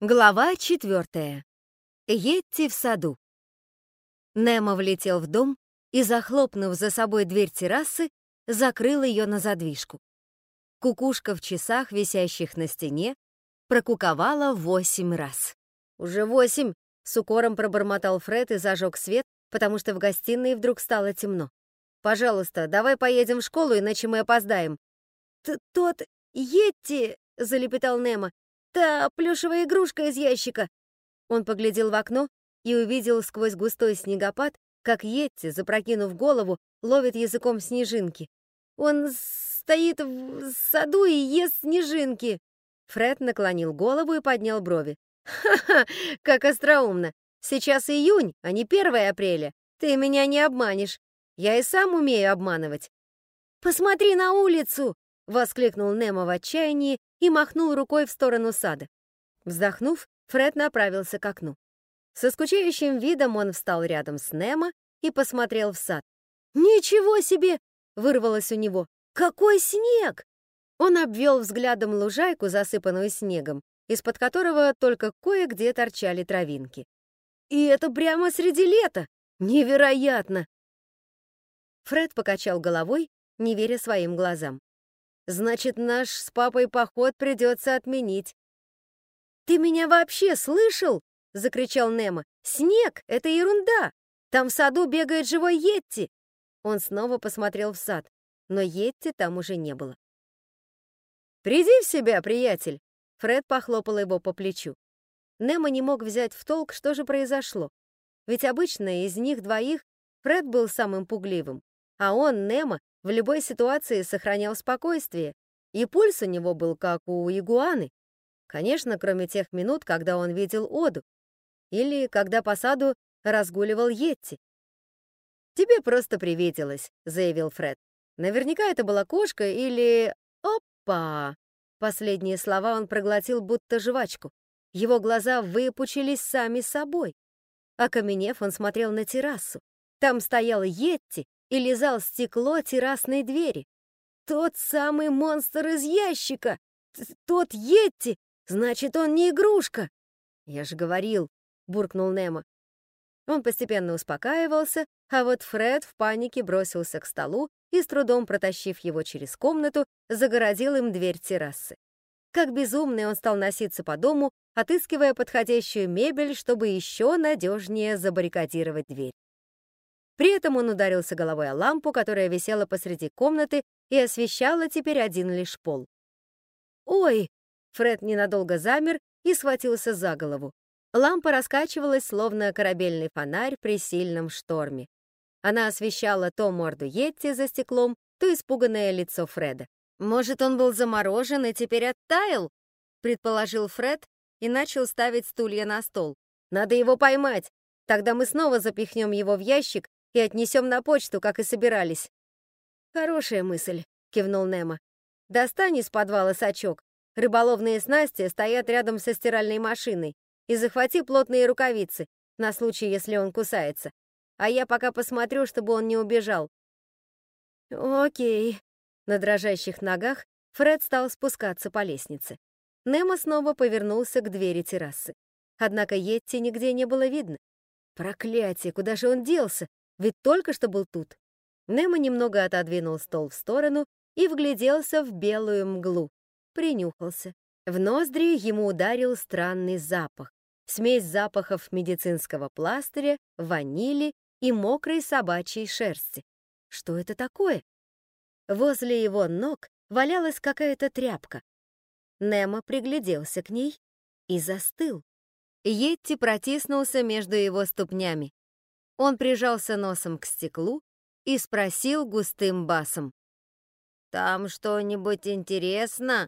Глава четвертая. Едьте в саду. Немо влетел в дом и, захлопнув за собой дверь террасы, закрыл ее на задвижку. Кукушка в часах, висящих на стене, прокуковала восемь раз. «Уже восемь!» — с укором пробормотал Фред и зажег свет, потому что в гостиной вдруг стало темно. «Пожалуйста, давай поедем в школу, иначе мы опоздаем». «Тот Йетти!» — залепетал Немо. «Та плюшевая игрушка из ящика!» Он поглядел в окно и увидел сквозь густой снегопад, как Йетти, запрокинув голову, ловит языком снежинки. «Он стоит в саду и ест снежинки!» Фред наклонил голову и поднял брови. «Ха-ха, как остроумно! Сейчас июнь, а не 1 апреля. Ты меня не обманешь. Я и сам умею обманывать». «Посмотри на улицу!» — воскликнул Немо в отчаянии и махнул рукой в сторону сада. Вздохнув, Фред направился к окну. Со скучающим видом он встал рядом с Немо и посмотрел в сад. «Ничего себе!» — вырвалось у него. «Какой снег!» Он обвел взглядом лужайку, засыпанную снегом, из-под которого только кое-где торчали травинки. «И это прямо среди лета! Невероятно!» Фред покачал головой, не веря своим глазам. Значит, наш с папой поход придется отменить. «Ты меня вообще слышал?» — закричал Немо. «Снег — это ерунда! Там в саду бегает живой Йетти!» Он снова посмотрел в сад, но Йетти там уже не было. «Приди в себя, приятель!» Фред похлопал его по плечу. Немо не мог взять в толк, что же произошло. Ведь обычно из них двоих Фред был самым пугливым, а он, Немо, в любой ситуации сохранял спокойствие, и пульс у него был как у игуаны. Конечно, кроме тех минут, когда он видел Оду, или когда по саду разгуливал Йетти. «Тебе просто привиделось», — заявил Фред. «Наверняка это была кошка или... Опа!» Последние слова он проглотил будто жвачку. Его глаза выпучились сами собой. Окаменев, он смотрел на террасу. Там стоял Йетти и лизал стекло террасной двери. Тот самый монстр из ящика! Тот Йетти! Значит, он не игрушка! Я же говорил, буркнул Немо. Он постепенно успокаивался, а вот Фред в панике бросился к столу и, с трудом протащив его через комнату, загородил им дверь террасы. Как безумный он стал носиться по дому, отыскивая подходящую мебель, чтобы еще надежнее забаррикадировать дверь. При этом он ударился головой о лампу, которая висела посреди комнаты и освещала теперь один лишь пол. «Ой!» — Фред ненадолго замер и схватился за голову. Лампа раскачивалась, словно корабельный фонарь при сильном шторме. Она освещала то морду Йетти за стеклом, то испуганное лицо Фреда. «Может, он был заморожен и теперь оттаял?» — предположил Фред и начал ставить стулья на стол. «Надо его поймать. Тогда мы снова запихнем его в ящик и отнесем на почту, как и собирались». «Хорошая мысль», — кивнул Немо. «Достань из подвала сачок. Рыболовные снасти стоят рядом со стиральной машиной. И захвати плотные рукавицы, на случай, если он кусается. А я пока посмотрю, чтобы он не убежал». «Окей». На дрожащих ногах Фред стал спускаться по лестнице. Немо снова повернулся к двери террасы. Однако Йетти нигде не было видно. Проклятие, куда же он делся? Ведь только что был тут. Немо немного отодвинул стол в сторону и вгляделся в белую мглу. Принюхался. В ноздри ему ударил странный запах. Смесь запахов медицинского пластыря, ванили и мокрой собачьей шерсти. Что это такое? Возле его ног валялась какая-то тряпка. Немо пригляделся к ней и застыл. Йетти протиснулся между его ступнями. Он прижался носом к стеклу и спросил густым басом. «Там что-нибудь интересно?»